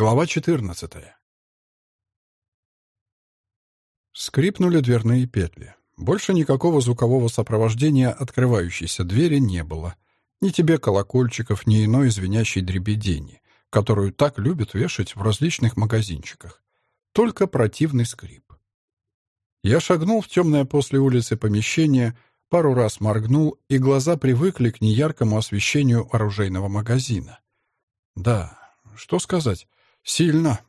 Глава 14. Скрипнули дверные петли. Больше никакого звукового сопровождения открывающейся двери не было. Ни тебе колокольчиков, ни иной звенящей дребедени, которую так любят вешать в различных магазинчиках. Только противный скрип. Я шагнул в темное после улицы помещение, пару раз моргнул, и глаза привыкли к неяркому освещению оружейного магазина. Да, что сказать, сильно.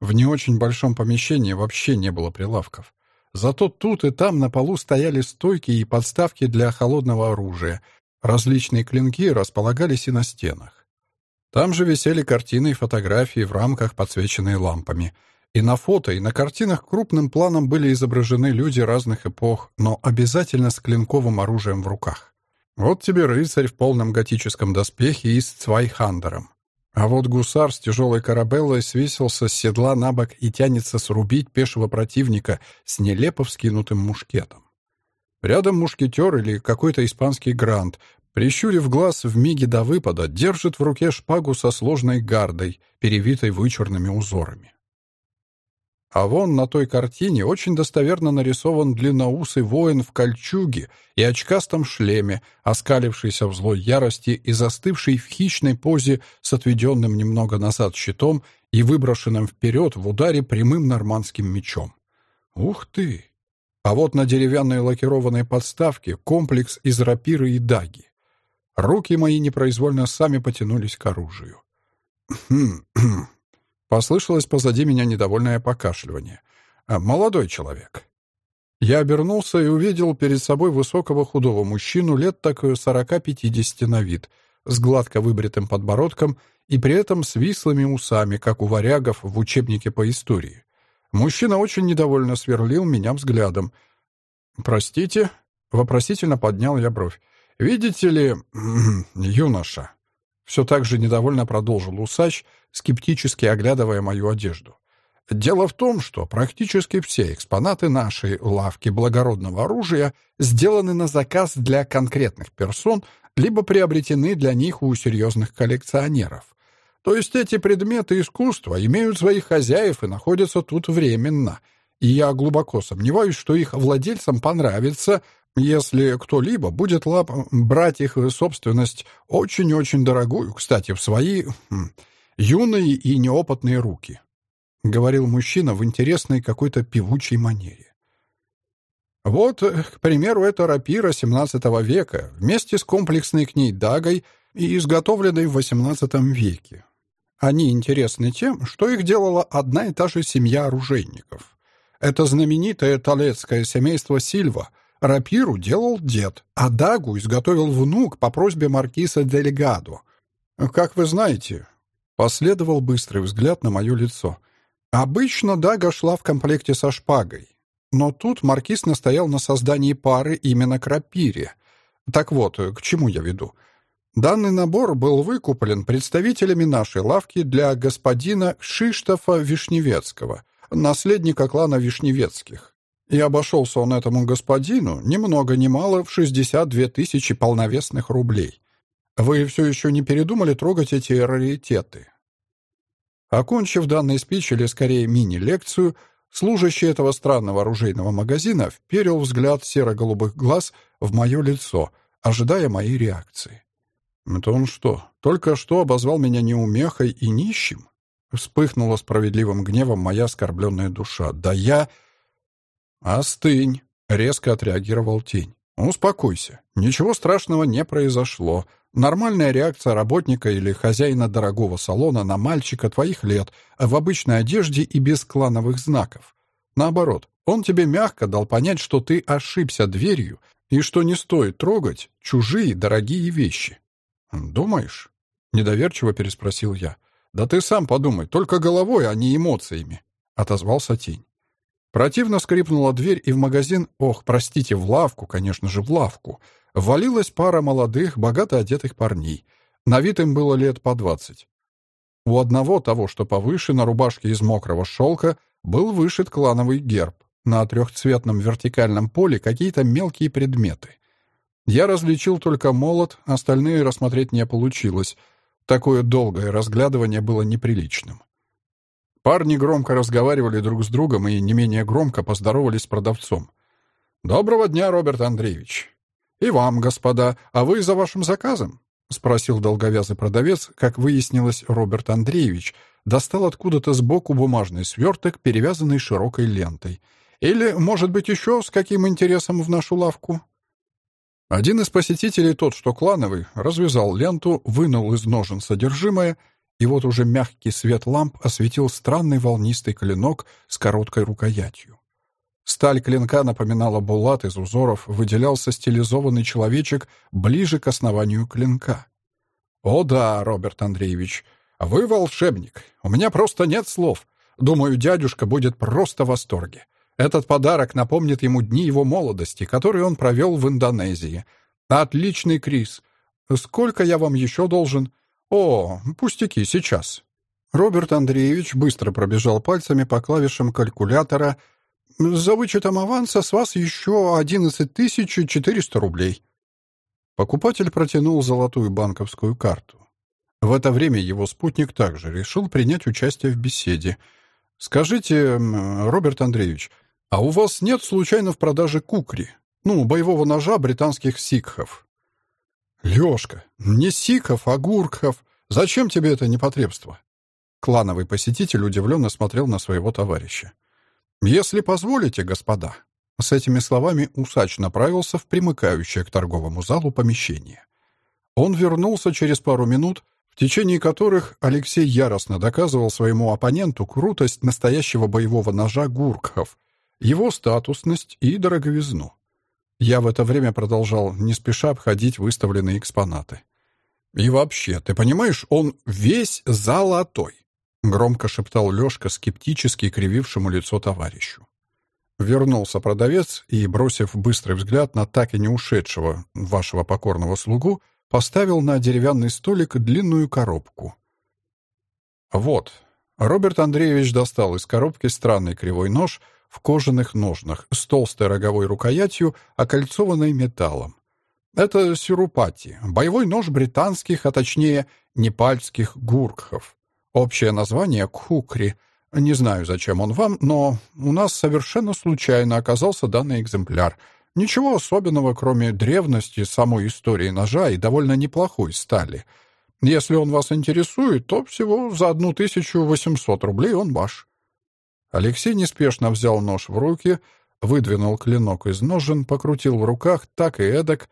В не очень большом помещении вообще не было прилавков. Зато тут и там на полу стояли стойки и подставки для холодного оружия. Различные клинки располагались и на стенах. Там же висели картины и фотографии в рамках, подсвеченные лампами — и на фото, и на картинах крупным планом были изображены люди разных эпох, но обязательно с клинковым оружием в руках. Вот тебе рыцарь в полном готическом доспехе и с цвайхандером. А вот гусар с тяжелой карабелой свесился с седла на бок и тянется срубить пешего противника с нелепо вскинутым мушкетом. Рядом мушкетер или какой-то испанский гранд, прищурив глаз в миге до выпада, держит в руке шпагу со сложной гардой, перевитой вычурными узорами. А вон на той картине очень достоверно нарисован длинноусый воин в кольчуге и очкастом шлеме, оскалившийся в злой ярости и застывший в хищной позе с отведенным немного назад щитом и выброшенным вперед в ударе прямым нормандским мечом. Ух ты! А вот на деревянной лакированной подставке комплекс из рапиры и даги. Руки мои непроизвольно сами потянулись к оружию. «Хм, хм, Послышалось позади меня недовольное покашливание. «А, «Молодой человек». Я обернулся и увидел перед собой высокого худого мужчину лет так сорока-пятидесяти на вид, с гладко выбритым подбородком и при этом с вислыми усами, как у варягов в учебнике по истории. Мужчина очень недовольно сверлил меня взглядом. «Простите?» — вопросительно поднял я бровь. «Видите ли, юноша?» Все так же недовольно продолжил усач, скептически оглядывая мою одежду. Дело в том, что практически все экспонаты нашей лавки благородного оружия сделаны на заказ для конкретных персон, либо приобретены для них у серьезных коллекционеров. То есть эти предметы искусства имеют своих хозяев и находятся тут временно. И я глубоко сомневаюсь, что их владельцам понравится если кто-либо будет лап брать их собственность очень-очень дорогую, кстати, в свои хм, юные и неопытные руки, — говорил мужчина в интересной какой-то певучей манере. Вот, к примеру, это рапира XVII века вместе с комплексной к ней дагой и изготовленной в XVIII веке. Они интересны тем, что их делала одна и та же семья оружейников. Это знаменитое талецкое семейство Сильва — Рапиру делал дед, а дагу изготовил внук по просьбе маркиса Делегадо. Как вы знаете, последовал быстрый взгляд на мое лицо. Обычно дага шла в комплекте со шпагой. Но тут маркиз настоял на создании пары именно к рапире. Так вот, к чему я веду? Данный набор был выкуплен представителями нашей лавки для господина Шиштофа Вишневецкого, наследника клана Вишневецких. И обошелся он этому господину ни много ни мало в 62 тысячи полновесных рублей. Вы все еще не передумали трогать эти раритеты? Окончив данный спич, или скорее мини-лекцию, служащий этого странного оружейного магазина вперил взгляд серо-голубых глаз в мое лицо, ожидая моей реакции. «Это он что, только что обозвал меня неумехой и нищим?» Вспыхнула справедливым гневом моя оскорбленная душа. «Да я...» «Остынь», — резко отреагировал тень. «Успокойся. Ничего страшного не произошло. Нормальная реакция работника или хозяина дорогого салона на мальчика твоих лет в обычной одежде и без клановых знаков. Наоборот, он тебе мягко дал понять, что ты ошибся дверью и что не стоит трогать чужие дорогие вещи. «Думаешь?» — недоверчиво переспросил я. «Да ты сам подумай, только головой, а не эмоциями», — отозвался тень. Противно скрипнула дверь, и в магазин, ох, простите, в лавку, конечно же, в лавку, ввалилась пара молодых, богато одетых парней. На вид им было лет по двадцать. У одного, того, что повыше, на рубашке из мокрого шелка, был вышит клановый герб. На трехцветном вертикальном поле какие-то мелкие предметы. Я различил только молот, остальные рассмотреть не получилось. Такое долгое разглядывание было неприличным. Парни громко разговаривали друг с другом и не менее громко поздоровались с продавцом. «Доброго дня, Роберт Андреевич!» «И вам, господа. А вы за вашим заказом?» — спросил долговязый продавец. Как выяснилось, Роберт Андреевич достал откуда-то сбоку бумажный сверток, перевязанный широкой лентой. «Или, может быть, еще с каким интересом в нашу лавку?» Один из посетителей, тот, что клановый, развязал ленту, вынул из ножен содержимое, и вот уже мягкий свет ламп осветил странный волнистый клинок с короткой рукоятью. Сталь клинка напоминала булат из узоров, выделялся стилизованный человечек ближе к основанию клинка. «О да, Роберт Андреевич, вы волшебник. У меня просто нет слов. Думаю, дядюшка будет просто в восторге. Этот подарок напомнит ему дни его молодости, которые он провел в Индонезии. Отличный Крис. Сколько я вам еще должен? О, пустяки, сейчас. Роберт Андреевич быстро пробежал пальцами по клавишам калькулятора. За вычетом аванса с вас еще 11 400 рублей. Покупатель протянул золотую банковскую карту. В это время его спутник также решил принять участие в беседе. «Скажите, Роберт Андреевич, «А у вас нет, случайно, в продаже кукри? Ну, боевого ножа британских сикхов?» «Лёшка, не сикхов, а гуркхов. Зачем тебе это непотребство?» Клановый посетитель удивленно смотрел на своего товарища. «Если позволите, господа». С этими словами усач направился в примыкающее к торговому залу помещение. Он вернулся через пару минут, в течение которых Алексей яростно доказывал своему оппоненту крутость настоящего боевого ножа гуркхов, его статусность и дороговизну. Я в это время продолжал не спеша обходить выставленные экспонаты. «И вообще, ты понимаешь, он весь золотой!» — громко шептал Лёшка скептически кривившему лицо товарищу. Вернулся продавец и, бросив быстрый взгляд на так и не ушедшего вашего покорного слугу, поставил на деревянный столик длинную коробку. «Вот». Роберт Андреевич достал из коробки странный кривой нож — в кожаных ножнах с толстой роговой рукоятью, окольцованной металлом. Это сирупати, боевой нож британских, а точнее непальских гуркхов. Общее название — кхукри. Не знаю, зачем он вам, но у нас совершенно случайно оказался данный экземпляр. Ничего особенного, кроме древности самой истории ножа и довольно неплохой стали. Если он вас интересует, то всего за 1800 рублей он ваш. Алексей неспешно взял нож в руки, выдвинул клинок из ножен, покрутил в руках так и эдак.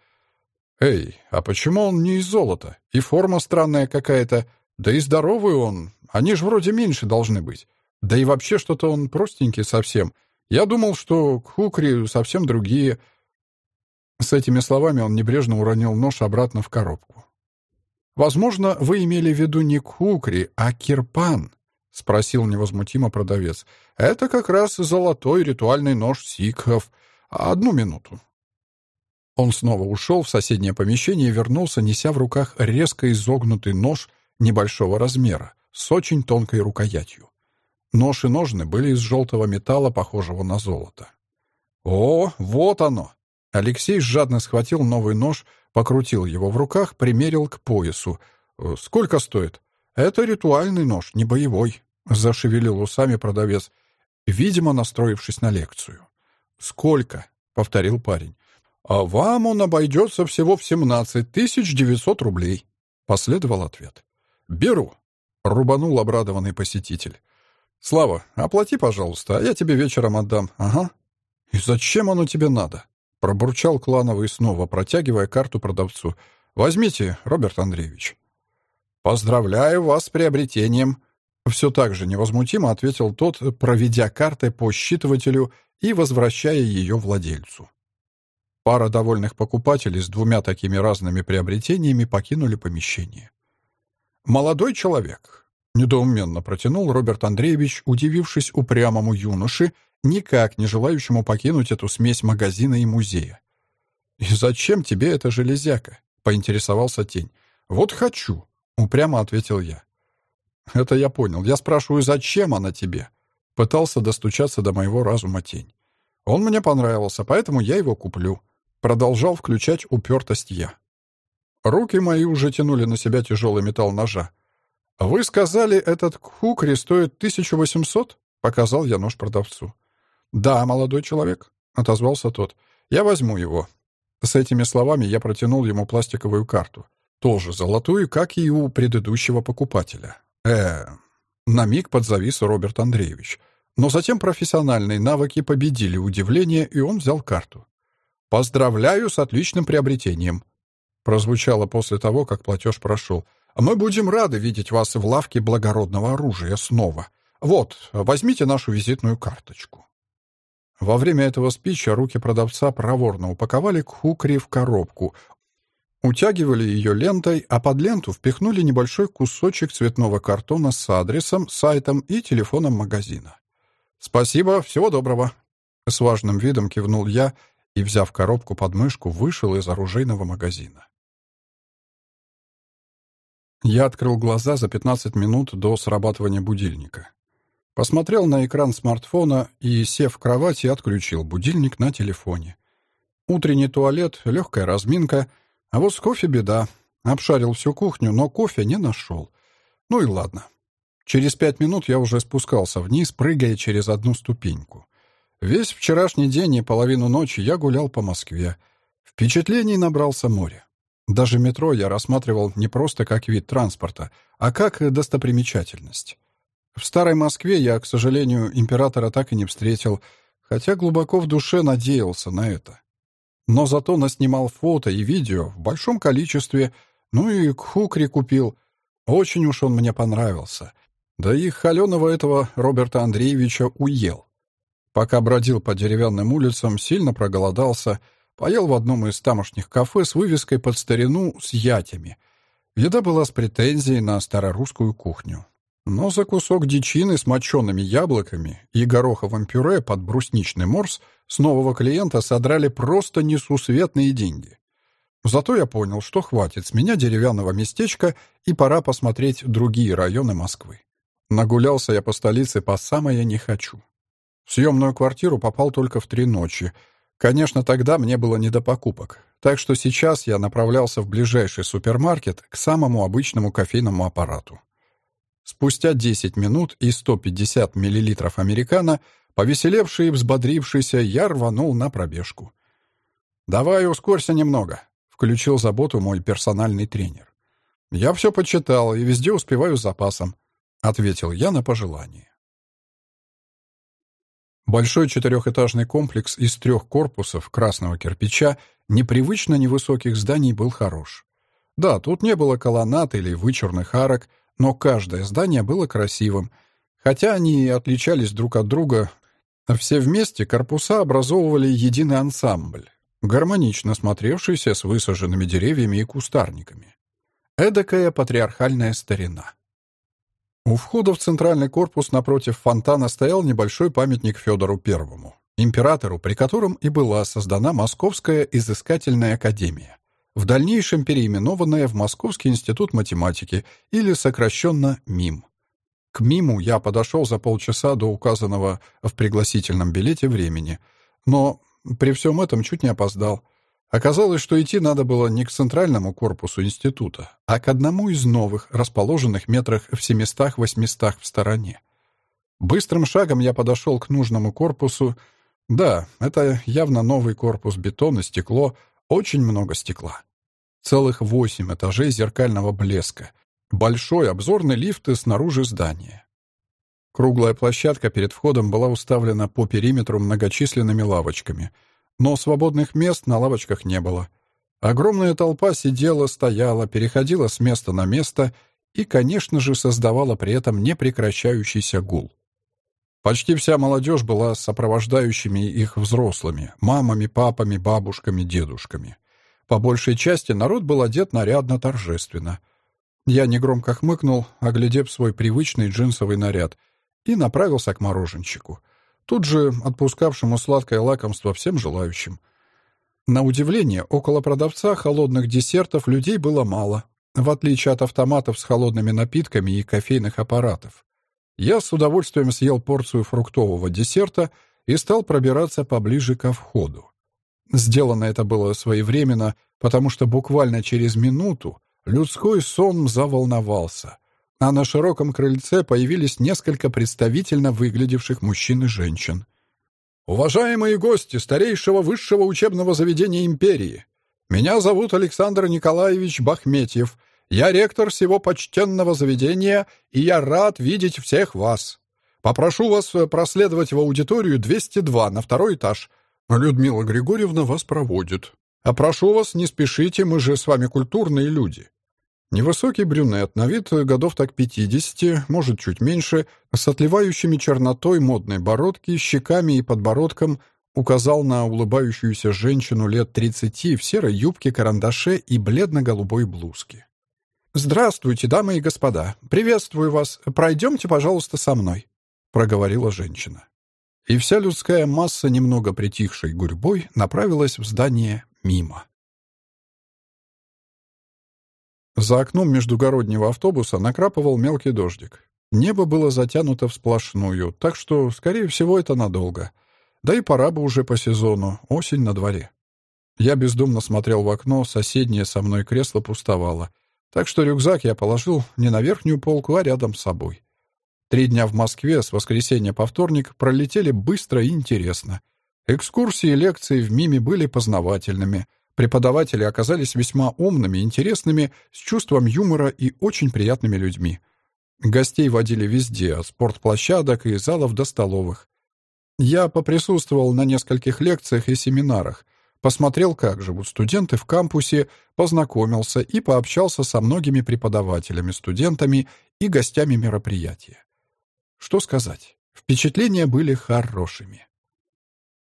«Эй, а почему он не из золота? И форма странная какая-то. Да и здоровый он. Они же вроде меньше должны быть. Да и вообще что-то он простенький совсем. Я думал, что кукри совсем другие». С этими словами он небрежно уронил нож обратно в коробку. «Возможно, вы имели в виду не кукри, а кирпан», — спросил невозмутимо продавец. «Это как раз золотой ритуальный нож сикхов. Одну минуту». Он снова ушел в соседнее помещение и вернулся, неся в руках резко изогнутый нож небольшого размера с очень тонкой рукоятью. Нож и ножны были из желтого металла, похожего на золото. «О, вот оно!» Алексей жадно схватил новый нож, покрутил его в руках, примерил к поясу. «Сколько стоит?» «Это ритуальный нож, не боевой», Зашевелил усами продавец, видимо, настроившись на лекцию. «Сколько?» — повторил парень. «А вам он обойдется всего в семнадцать тысяч девятьсот рублей», — последовал ответ. «Беру», — рубанул обрадованный посетитель. «Слава, оплати, пожалуйста, а я тебе вечером отдам. Ага». «И зачем оно тебе надо?» — пробурчал клановый снова, протягивая карту продавцу. «Возьмите, Роберт Андреевич». «Поздравляю вас с приобретением», все так же невозмутимо ответил тот, проведя картой по считывателю и возвращая ее владельцу. Пара довольных покупателей с двумя такими разными приобретениями покинули помещение. «Молодой человек», — недоуменно протянул Роберт Андреевич, удивившись упрямому юноше, никак не желающему покинуть эту смесь магазина и музея. «И зачем тебе эта железяка?» — поинтересовался тень. «Вот хочу», — упрямо ответил я. «Это я понял. Я спрашиваю, зачем она тебе?» Пытался достучаться до моего разума тень. «Он мне понравился, поэтому я его куплю». Продолжал включать упертость я. Руки мои уже тянули на себя тяжелый металл ножа. «Вы сказали, этот кхукри стоит 1800?» — показал я нож продавцу. «Да, молодой человек», — отозвался тот. «Я возьму его». С этими словами я протянул ему пластиковую карту. Тоже золотую, как и у предыдущего покупателя. Э На миг подзавис Роберт Андреевич. Но затем профессиональные навыки победили удивление, и он взял карту. «Поздравляю с отличным приобретением», — прозвучало после того, как платеж прошел. «Мы будем рады видеть вас в лавке благородного оружия снова. Вот, возьмите нашу визитную карточку». Во время этого спича руки продавца проворно упаковали кхукри в коробку, утягивали ее лентой, а под ленту впихнули небольшой кусочек цветного картона с адресом, сайтом и телефоном магазина. «Спасибо, всего доброго!» С важным видом кивнул я и, взяв коробку под мышку, вышел из оружейного магазина. Я открыл глаза за 15 минут до срабатывания будильника. Посмотрел на экран смартфона и, сев в кровати, отключил будильник на телефоне. Утренний туалет, легкая разминка, а вот с кофе беда. Обшарил всю кухню, но кофе не нашел. Ну и ладно. Через пять минут я уже спускался вниз, прыгая через одну ступеньку. Весь вчерашний день и половину ночи я гулял по Москве. Впечатлений набрался море. Даже метро я рассматривал не просто как вид транспорта, а как достопримечательность. В старой Москве я, к сожалению, императора так и не встретил, хотя глубоко в душе надеялся на это. Но зато наснимал фото и видео в большом количестве, ну и кхукри купил. Очень уж он мне понравился — да и холеного этого Роберта Андреевича уел. Пока бродил по деревянным улицам, сильно проголодался, поел в одном из тамошних кафе с вывеской под старину с ятями. Еда была с претензией на старорусскую кухню. Но за кусок дичины с мочеными яблоками и гороховым пюре под брусничный морс с нового клиента содрали просто несусветные деньги. Зато я понял, что хватит с меня деревянного местечка и пора посмотреть другие районы Москвы. Нагулялся я по столице по самое не хочу. В съемную квартиру попал только в три ночи. Конечно, тогда мне было не до покупок. Так что сейчас я направлялся в ближайший супермаркет к самому обычному кофейному аппарату. Спустя 10 минут и 150 миллилитров американо, повеселевший и взбодрившийся, я рванул на пробежку. «Давай ускорься немного», — включил заботу мой персональный тренер. «Я все почитал и везде успеваю с запасом. — ответил я на пожелание. Большой четырехэтажный комплекс из трех корпусов красного кирпича непривычно невысоких зданий был хорош. Да, тут не было колоннад или вычурных арок, но каждое здание было красивым, хотя они и отличались друг от друга. Все вместе корпуса образовывали единый ансамбль, гармонично смотревшийся с высаженными деревьями и кустарниками. Эдакая патриархальная старина. У входа в центральный корпус напротив фонтана стоял небольшой памятник Федору Первому, императору, при котором и была создана Московская изыскательная академия, в дальнейшем переименованная в Московский институт математики или сокращенно МИМ. К МИМу я подошел за полчаса до указанного в пригласительном билете времени, но при всем этом чуть не опоздал — Оказалось, что идти надо было не к центральному корпусу института, а к одному из новых, расположенных метрах в 700-800 в стороне. Быстрым шагом я подошел к нужному корпусу. Да, это явно новый корпус бетона, стекло, очень много стекла. Целых восемь этажей зеркального блеска. Большой обзорный лифт снаружи здания. Круглая площадка перед входом была уставлена по периметру многочисленными лавочками — но свободных мест на лавочках не было. Огромная толпа сидела, стояла, переходила с места на место и, конечно же, создавала при этом непрекращающийся гул. Почти вся молодежь была сопровождающими их взрослыми, мамами, папами, бабушками, дедушками. По большей части народ был одет нарядно, торжественно. Я негромко хмыкнул, оглядев свой привычный джинсовый наряд, и направился к мороженщику — тут же отпускавшему сладкое лакомство всем желающим. На удивление, около продавца холодных десертов людей было мало, в отличие от автоматов с холодными напитками и кофейных аппаратов. Я с удовольствием съел порцию фруктового десерта и стал пробираться поближе ко входу. Сделано это было своевременно, потому что буквально через минуту людской сон заволновался. а на широком крыльце появились несколько представительно выглядевших мужчин и женщин. «Уважаемые гости старейшего высшего учебного заведения империи! Меня зовут Александр Николаевич Бахметьев. Я ректор всего почтенного заведения, и я рад видеть всех вас. Попрошу вас проследовать в аудиторию 202 на второй этаж. Людмила Григорьевна вас проводит. А прошу вас, не спешите, мы же с вами культурные люди. Невысокий брюнет, на вид годов так 50, может, чуть меньше, с отливающими чернотой модной бородки, щеками и подбородком, указал на улыбающуюся женщину лет 30 в серой юбке, карандаше и бледно-голубой блузке. «Здравствуйте, дамы и господа. Приветствую вас. Пройдемте, пожалуйста, со мной», — проговорила женщина. И вся людская масса, немного притихшей гурьбой, направилась в здание мимо. За окном междугороднего автобуса накрапывал мелкий дождик. Небо было затянуто в сплошную, так что, скорее всего, это надолго. Да и пора бы уже по сезону, осень на дворе. Я бездумно смотрел в окно, соседнее со мной кресло пустовало. Так что рюкзак я положил не на верхнюю полку, а рядом с собой. Три дня в Москве с воскресенья по вторник пролетели быстро и интересно. Экскурсии и лекции в МИМе были познавательными, Преподаватели оказались весьма умными, интересными, с чувством юмора и очень приятными людьми. Гостей водили везде, от спортплощадок и залов до столовых. Я поприсутствовал на нескольких лекциях и семинарах, посмотрел, как живут студенты в кампусе, познакомился и пообщался со многими преподавателями, студентами и гостями мероприятия. Что сказать? Впечатления были хорошими.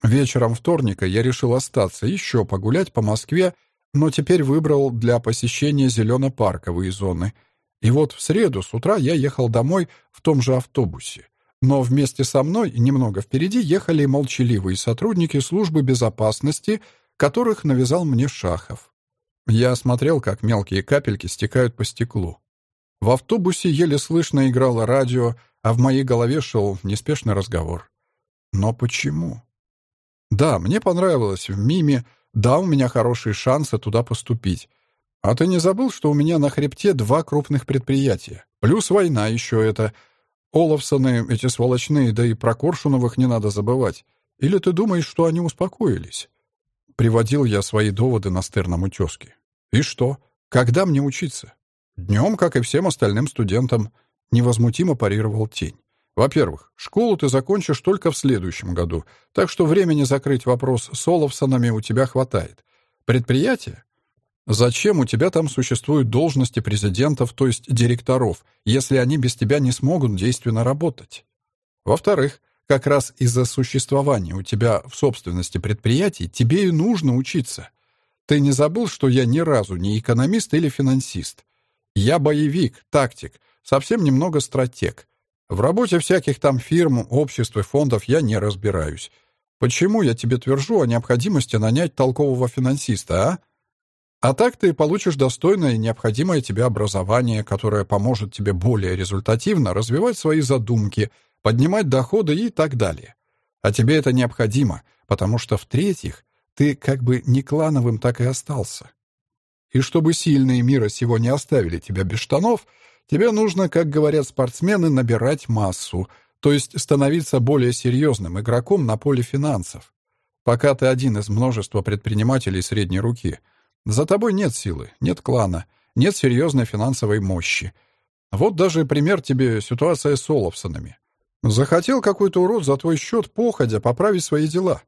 Вечером вторника я решил остаться, еще погулять по Москве, но теперь выбрал для посещения зелено-парковые зоны. И вот в среду с утра я ехал домой в том же автобусе. Но вместе со мной немного впереди ехали молчаливые сотрудники службы безопасности, которых навязал мне Шахов. Я смотрел, как мелкие капельки стекают по стеклу. В автобусе еле слышно играло радио, а в моей голове шел неспешный разговор. Но почему? Да, мне понравилось в МИМе, да, у меня хорошие шансы туда поступить. А ты не забыл, что у меня на хребте два крупных предприятия? Плюс война еще это. Олафсоны, эти сволочные, да и про Коршуновых не надо забывать. Или ты думаешь, что они успокоились? Приводил я свои доводы на стерном утеске. И что? Когда мне учиться? Днем, как и всем остальным студентам, невозмутимо парировал тень. Во-первых, школу ты закончишь только в следующем году, так что времени закрыть вопрос с Олафсонами у тебя хватает. Предприятие? Зачем у тебя там существуют должности президентов, то есть директоров, если они без тебя не смогут действенно работать? Во-вторых, как раз из-за существования у тебя в собственности предприятий тебе и нужно учиться. Ты не забыл, что я ни разу не экономист или финансист. Я боевик, тактик, совсем немного стратег. В работе всяких там фирм, обществ и фондов я не разбираюсь. Почему я тебе твержу о необходимости нанять толкового финансиста, а? А так ты получишь достойное и необходимое тебе образование, которое поможет тебе более результативно развивать свои задумки, поднимать доходы и так далее. А тебе это необходимо, потому что, в-третьих, ты как бы не клановым так и остался. И чтобы сильные мира сего не оставили тебя без штанов — Тебе нужно, как говорят спортсмены, набирать массу, то есть становиться более серьезным игроком на поле финансов. Пока ты один из множества предпринимателей средней руки. За тобой нет силы, нет клана, нет серьезной финансовой мощи. Вот даже пример тебе ситуация с Олафсонами. Захотел какой-то урод за твой счет походя поправить свои дела.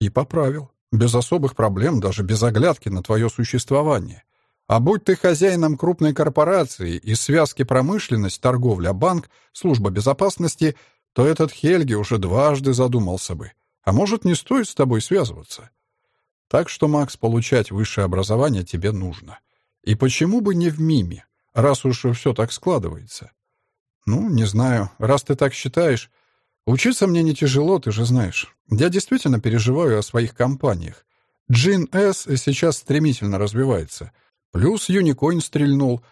И поправил. Без особых проблем, даже без оглядки на твое существование. А будь ты хозяином крупной корпорации и связки промышленность, торговля, банк, служба безопасности, то этот Хельги уже дважды задумался бы. А может, не стоит с тобой связываться? Так что, Макс, получать высшее образование тебе нужно. И почему бы не в МИМе, раз уж все так складывается? Ну, не знаю, раз ты так считаешь. Учиться мне не тяжело, ты же знаешь. Я действительно переживаю о своих компаниях. Джин С сейчас стремительно развивается — Плюс Юникоин стрельнул.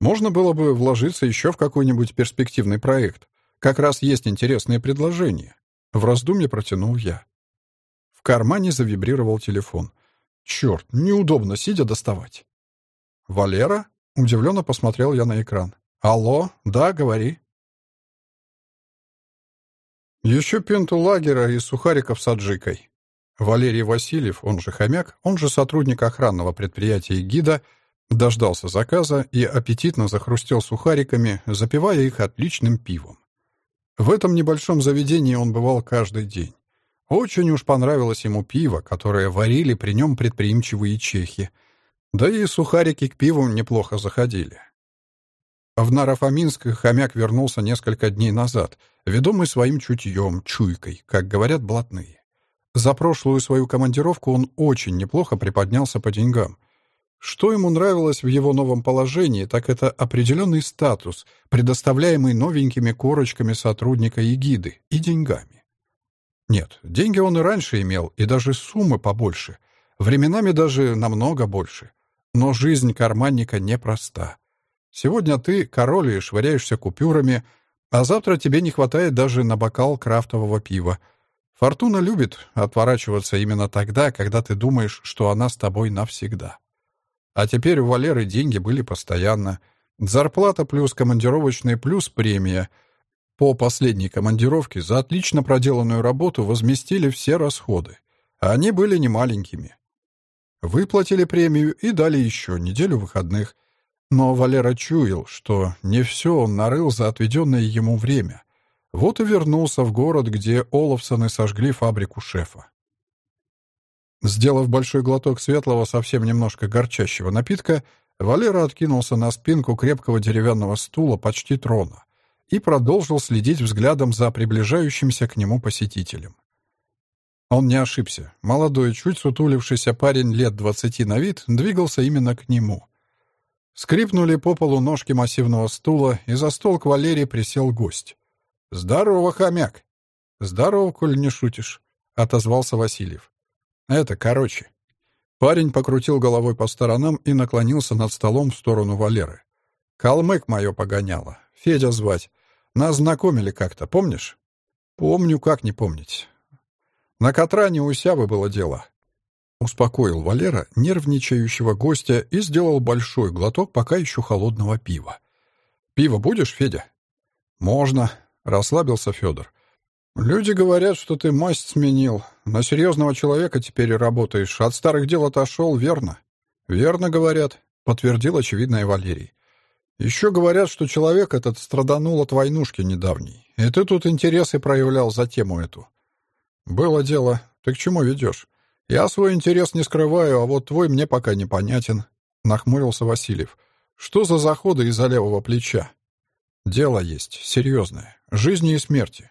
Можно было бы вложиться еще в какой-нибудь перспективный проект. Как раз есть интересные предложения. В раздумье протянул я. В кармане завибрировал телефон. Черт, неудобно, сидя доставать. «Валера?» — удивленно посмотрел я на экран. «Алло, да, говори». Еще пинту лагера и сухариков с аджикой. Валерий Васильев, он же хомяк, он же сотрудник охранного предприятия «Гида», дождался заказа и аппетитно захрустел сухариками, запивая их отличным пивом. В этом небольшом заведении он бывал каждый день. Очень уж понравилось ему пиво, которое варили при нем предприимчивые чехи. Да и сухарики к пиву неплохо заходили. В Нарафаминск хомяк вернулся несколько дней назад, ведомый своим чутьем, чуйкой, как говорят блатные. За прошлую свою командировку он очень неплохо приподнялся по деньгам. Что ему нравилось в его новом положении, так это определенный статус, предоставляемый новенькими корочками сотрудника эгиды и деньгами. Нет, деньги он и раньше имел, и даже суммы побольше, временами даже намного больше. Но жизнь карманника непроста. Сегодня ты король и швыряешься купюрами, а завтра тебе не хватает даже на бокал крафтового пива — Фортуна любит отворачиваться именно тогда, когда ты думаешь, что она с тобой навсегда. А теперь у Валеры деньги были постоянно. Зарплата плюс командировочный плюс премия. По последней командировке за отлично проделанную работу возместили все расходы. А они были немаленькими. Выплатили премию и дали еще неделю выходных. Но Валера чуял, что не все он нарыл за отведенное ему время. Вот и вернулся в город, где Олафсоны сожгли фабрику шефа. Сделав большой глоток светлого, совсем немножко горчащего напитка, Валера откинулся на спинку крепкого деревянного стула почти трона и продолжил следить взглядом за приближающимся к нему посетителем. Он не ошибся. Молодой, чуть сутулившийся парень лет двадцати на вид двигался именно к нему. Скрипнули по полу ножки массивного стула, и за стол к Валерии присел гость. «Здорово, хомяк!» «Здорово, коль не шутишь», — отозвался Васильев. «Это короче». Парень покрутил головой по сторонам и наклонился над столом в сторону Валеры. «Калмык мое погоняло. Федя звать. Нас знакомили как-то, помнишь?» «Помню, как не помнить». «На Катране у Сявы было дело». Успокоил Валера нервничающего гостя и сделал большой глоток пока еще холодного пива. «Пиво будешь, Федя?» «Можно», Расслабился Федор. «Люди говорят, что ты масть сменил. На серьезного человека теперь работаешь. От старых дел отошел, верно?» «Верно, говорят», — подтвердил очевидное Валерий. «Еще говорят, что человек этот страданул от войнушки недавней. И ты тут интересы проявлял за тему эту». «Было дело. Ты к чему ведешь? Я свой интерес не скрываю, а вот твой мне пока непонятен», — нахмурился Васильев. «Что за заходы из-за левого плеча?» «Дело есть. Серьезное. Жизни и смерти.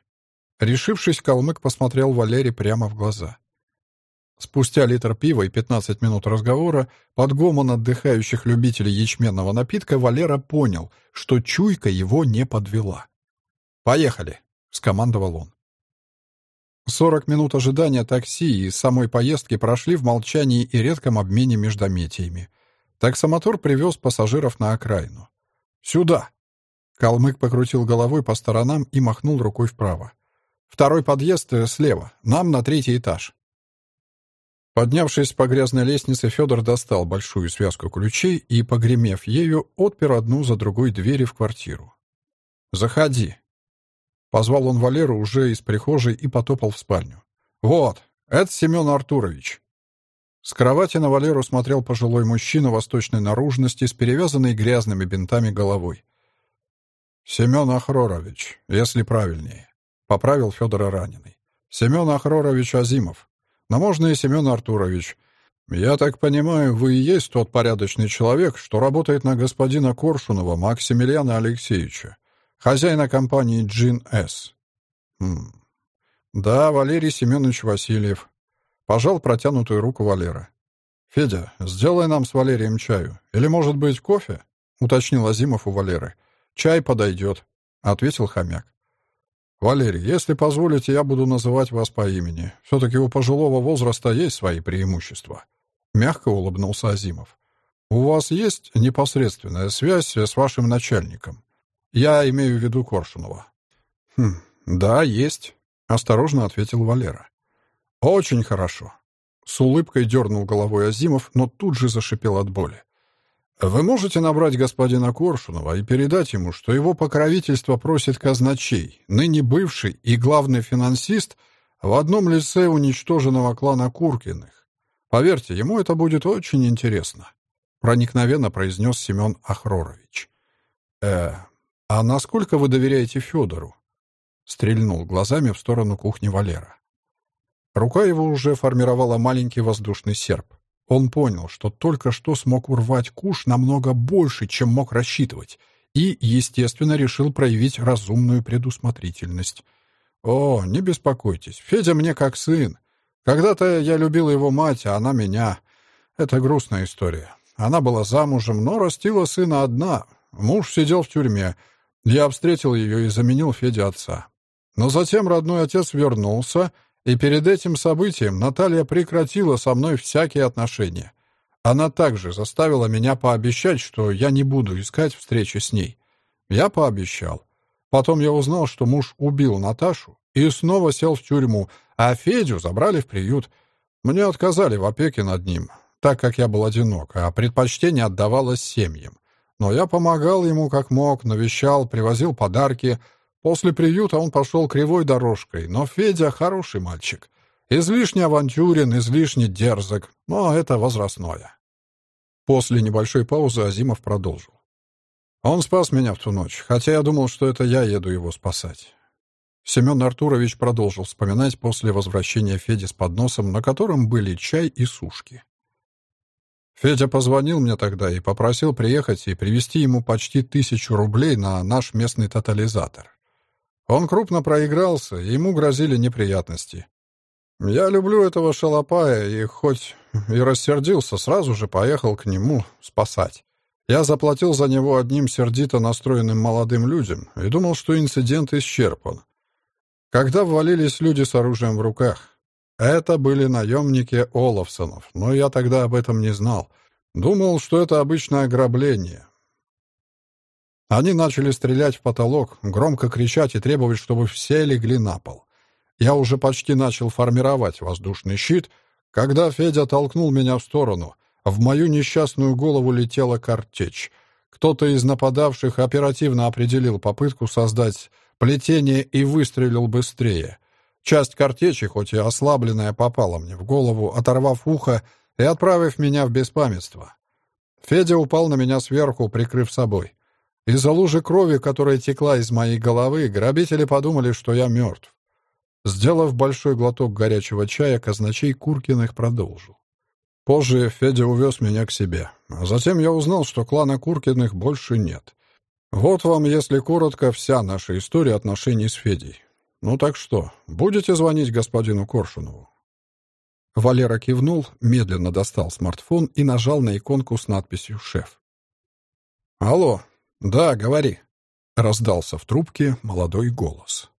Решившись, калмык посмотрел Валере прямо в глаза. Спустя литр пива и 15 минут разговора под гомон отдыхающих любителей ячменного напитка Валера понял, что чуйка его не подвела. «Поехали!» — скомандовал он. Сорок минут ожидания такси и самой поездки прошли в молчании и редком обмене междометиями. Таксомотор привез пассажиров на окраину. «Сюда!» Калмык покрутил головой по сторонам и махнул рукой вправо. «Второй подъезд э, слева. Нам на третий этаж». Поднявшись по грязной лестнице, Федор достал большую связку ключей и, погремев ею, отпер одну за другой двери в квартиру. «Заходи». Позвал он Валеру уже из прихожей и потопал в спальню. «Вот, это Семен Артурович». С кровати на Валеру смотрел пожилой мужчина восточной наружности с перевязанной грязными бинтами головой. «Семен Ахрорович, если правильнее», — поправил Федора раненый. «Семен Ахрорович Азимов. Но можно и Семен Артурович. Я так понимаю, вы и есть тот порядочный человек, что работает на господина Коршунова Максимилиана Алексеевича, хозяина компании «Джин С». Хм. Да, Валерий Семенович Васильев. Пожал протянутую руку Валера. «Федя, сделай нам с Валерием чаю. Или, может быть, кофе?» — уточнил Азимов у Валеры. «Чай подойдет», — ответил хомяк. «Валерий, если позволите, я буду называть вас по имени. Все-таки у пожилого возраста есть свои преимущества». Мягко улыбнулся Азимов. «У вас есть непосредственная связь с вашим начальником? Я имею в виду Коршунова». «Хм, да, есть», — осторожно ответил Валера. «Очень хорошо». С улыбкой дернул головой Азимов, но тут же зашипел от боли. Вы можете набрать господина Коршунова и передать ему, что его покровительство просит казначей, ныне бывший и главный финансист в одном лице уничтоженного клана Куркиных. Поверьте, ему это будет очень интересно», — проникновенно произнес Семен Ахрорович. «Э, а насколько вы доверяете Федору?» — стрельнул глазами в сторону кухни Валера. Рука его уже формировала маленький воздушный серп. Он понял, что только что смог урвать куш намного больше, чем мог рассчитывать, и, естественно, решил проявить разумную предусмотрительность. «О, не беспокойтесь, Федя мне как сын. Когда-то я любил его мать, а она меня. Это грустная история. Она была замужем, но растила сына одна. Муж сидел в тюрьме. Я встретил ее и заменил Феде отца. Но затем родной отец вернулся — и перед этим событием Наталья прекратила со мной всякие отношения. Она также заставила меня пообещать, что я не буду искать встречи с ней. Я пообещал. Потом я узнал, что муж убил Наташу и снова сел в тюрьму, а Федю забрали в приют. Мне отказали в опеке над ним, так как я был одинок, а предпочтение отдавалось семьям. Но я помогал ему как мог, навещал, привозил подарки — После приюта он пошел кривой дорожкой, но Федя хороший мальчик. Излишне авантюрен, излишне дерзок, но это возрастное. После небольшой паузы Азимов продолжил. Он спас меня в ту ночь, хотя я думал, что это я еду его спасать. Семен Артурович продолжил вспоминать после возвращения Феди с подносом, на котором были чай и сушки. Федя позвонил мне тогда и попросил приехать и привезти ему почти тысячу рублей на наш местный тотализатор. Он крупно проигрался, и ему грозили неприятности. Я люблю этого шалопая, и хоть и рассердился, сразу же поехал к нему спасать. Я заплатил за него одним сердито настроенным молодым людям и думал, что инцидент исчерпан. Когда ввалились люди с оружием в руках, это были наемники Олафсонов, но я тогда об этом не знал. Думал, что это обычное ограбление, они начали стрелять в потолок, громко кричать и требовать, чтобы все легли на пол. Я уже почти начал формировать воздушный щит, когда Федя толкнул меня в сторону. В мою несчастную голову летела картечь. Кто-то из нападавших оперативно определил попытку создать плетение и выстрелил быстрее. Часть картечи, хоть и ослабленная, попала мне в голову, оторвав ухо и отправив меня в беспамятство. Федя упал на меня сверху, прикрыв собой. Из-за лужи крови, которая текла из моей головы, грабители подумали, что я мертв. Сделав большой глоток горячего чая, казначей Куркиных продолжил. Позже Федя увез меня к себе. А затем я узнал, что клана Куркиных больше нет. Вот вам, если коротко, вся наша история отношений с Федей. Ну так что, будете звонить господину Коршунову?» Валера кивнул, медленно достал смартфон и нажал на иконку с надписью «Шеф». «Алло, «Да, говори», — раздался в трубке молодой голос.